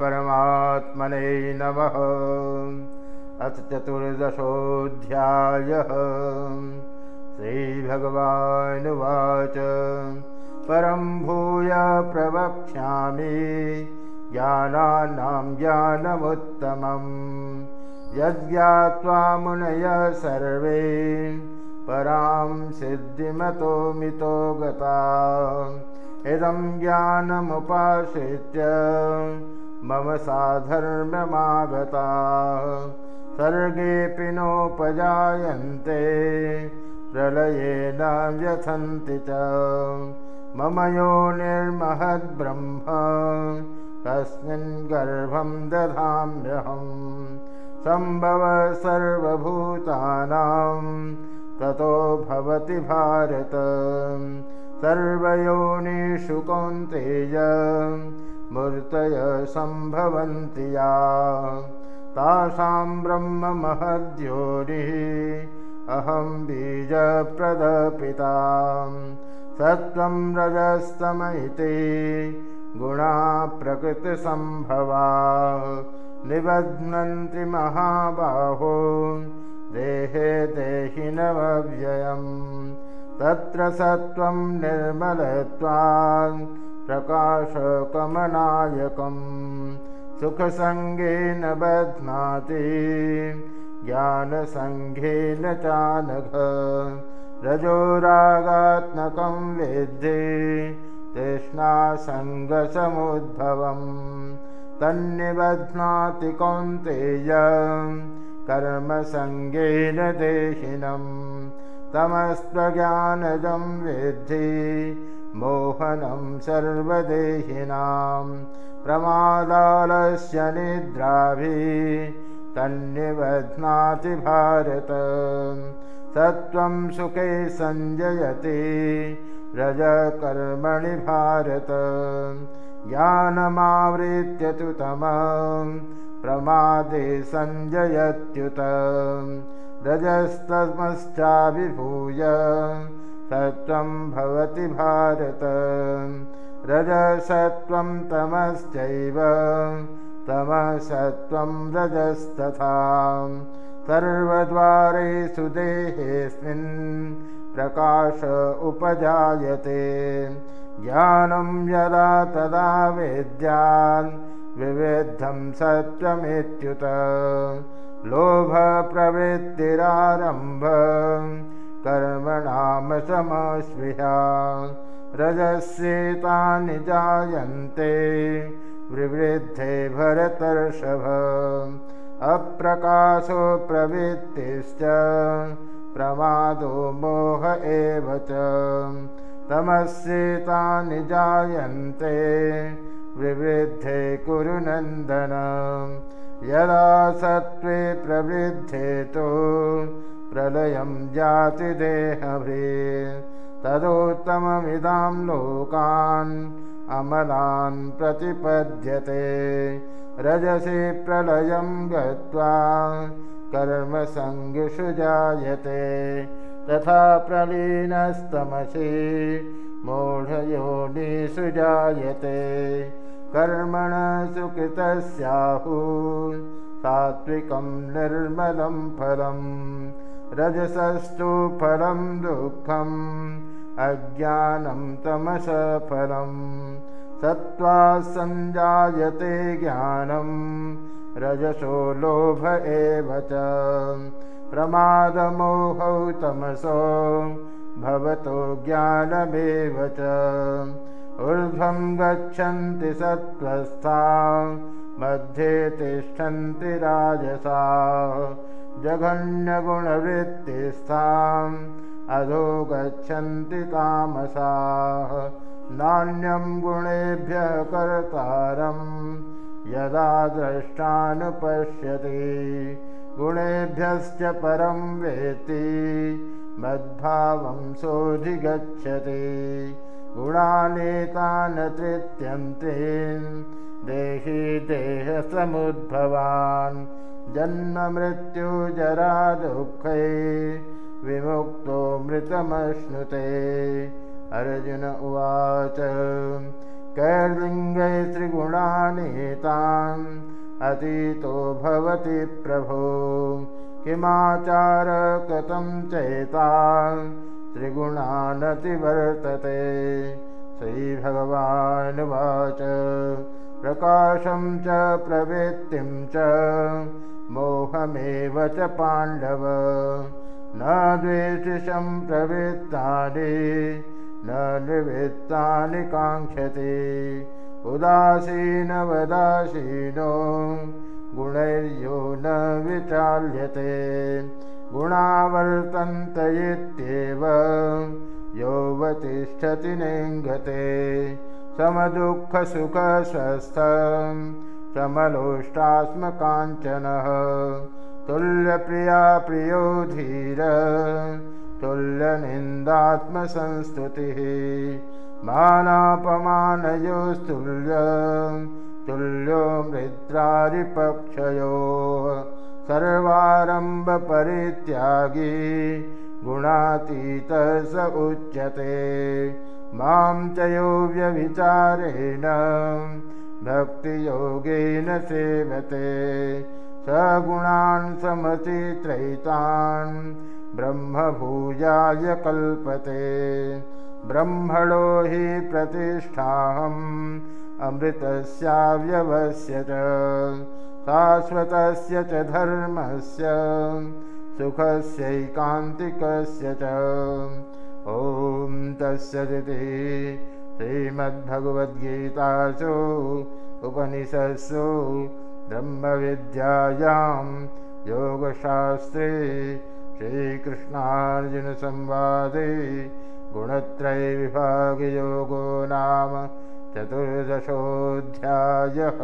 परमात्मने नमः। अथ चतुर्दशोऽध्यायः। श्रीभगवानुवाच। परं भूय प्रवक्ष्यामि ज्ञानानां ज्ञानमुत्तमम् यज्ञात्वा मुनय सर्वे परां सिद्धिमतो मितो गता। इदं ज्ञानमुपाश्रित्य मम साधर्म्यमागता। सर्गेऽपि नोपजायन्ते प्रलयेन व्यथन्ति च। मम यो निर्महद्ब्रह्म तस्मिन् गर्भं दधाम्यहम् सम्भव सर्वभूतानां ततो भवति भारत। सर्वयोनिषु कौन्तेय मूर्तय सम्भवन्ति या। तासां ब्रह्ममहद्योनिः अहं बीजप्रदपिता सत्त्वं रजस्तमैते गुणा प्रकृतिसम्भवा। निबध्नन्ति महाबाहो देहे देहिनमव्ययम् तत्र सत्त्वं निर्मलत्वान् प्रकाशकमनायकम्। सुखसङ्गेन बध्नाति ज्ञानसङ्घेन चानघ रजोरागात्मकं वेद्ये तृष्णासङ्गसमुद्भवम्। तन्निबध्नाति कौन्तेय कर्मसङ्गेन देहिनम् तमस्त्वज्ञानजं वेद्धि मोहनं सर्वदेहिनां प्रमादालस्य निद्राभिः तन्निबध्नाति भारत। सत्त्वं सुखे सञ्जयति रजकर्मणि भारत। ज्ञानमावृत्य तु तमं प्रमादे सञ्जयत्युत रजस्तमश्चाभिभूय सत्त्वं भवति भारत। रजसत्त्वं तमश्चैव। तमसत्त्वं रजस्तथा। सर्वद्वारेषु देहेऽस्मिन् प्रकाश उपजायते। ज्ञानं यदा तदा वेद्यान् विविद्धं सत्त्वमित्युत लोभप्रवृत्तिरारम्भ कर्मणामशमस्पृहा रजस्येतानि जायन्ते विवृद्धे भरतर्षभ। अप्रकाशो प्रवृत्तिश्च प्रमादो मोह एव च। तमस्येतानि जायन्ते विवृद्धे कुरुनन्दन यदा सत्त्वे प्रवृद्धे तु प्रलयं जाति देहभे तदोत्तममिदां लोकान् अमलान् प्रतिपद्यते। रजसि प्रलयं गत्वा कर्मसङ्गिषु जायते। तथा प्रलीनस्तमसि मूढयोनिषु जायते। कर्मण सुकृतस्याहु सात्विकं निर्मलं फलं रजसस्तु फलं दुःखम् अज्ञानं तमसफलं सत्त्वा सञ्जायते ज्ञानं रजसो लोभ एव च। प्रमादमोहौ तमसो भवतो ज्ञानमेव च। ऊर्ध्वं गच्छन्ति सत्त्वस्था मध्ये तिष्ठन्ति राजसा जघन्यगुणवृत्तिस्थाम् अधो गच्छन्ति तामसाः। नान्यं गुणेभ्यः कर्तारं यदा द्रष्टानुपश्यति। गुणेभ्यश्च परं वेत्ति मद्भावं सोऽधिगच्छति। गुणानेतान् तृत्यन्ते देहि देहसमुद्भवान् जन्ममृत्युजरा दुःखै विमुक्तो मृतमश्नुते। अर्जुन उवाच कैर्लिङ्गै त्रिगुणानेतान् अतीतो भवति प्रभो। किमाचार कथं चैतान् त्रिगुणानतिवर्तते। श्रीभगवानुवाच प्रकाशं च प्रवृत्तिं च मोहमेव च पाण्डव। न द्वेषिषं प्रवृत्तानि न निवृत्तानि काङ्क्षते। उदासीनवदासीनो गुणैर्यो न विचाल्यते। गुणावर्तन्त इत्येव योऽवतिष्ठति नेङ्गते। समदुःखसुखस्वस्थं समलोष्टास्मकाञ्चनः तुल्यप्रिया प्रियो धीर तुल्यनिन्दात्मसंस्तुतिः। मानापमानयोस्तुल्य तुल्यो मृद्रारिपक्षयो सर्वारम्भपरित्यागी गुणातीतः स उच्यते। मां च यो व्यभिचारेण भक्तियोगेन सेवते स गुणान् समचित्रैतान् ब्रह्मभूयाय कल्पते। ब्रह्मणो हि प्रतिष्ठाहम् अमृतस्याव्यवस्य च शाश्वतस्य च धर्मस्य सुखस्यैकान्तिकस्य च। ॐ तस्य श्रीमद्भगवद्गीतासु उपनिषत्सु ब्रह्मविद्यायां योगशास्त्रे श्रीकृष्णार्जुनसंवादे गुणत्रयविभागयोगो नाम चतुर्दशोऽध्यायः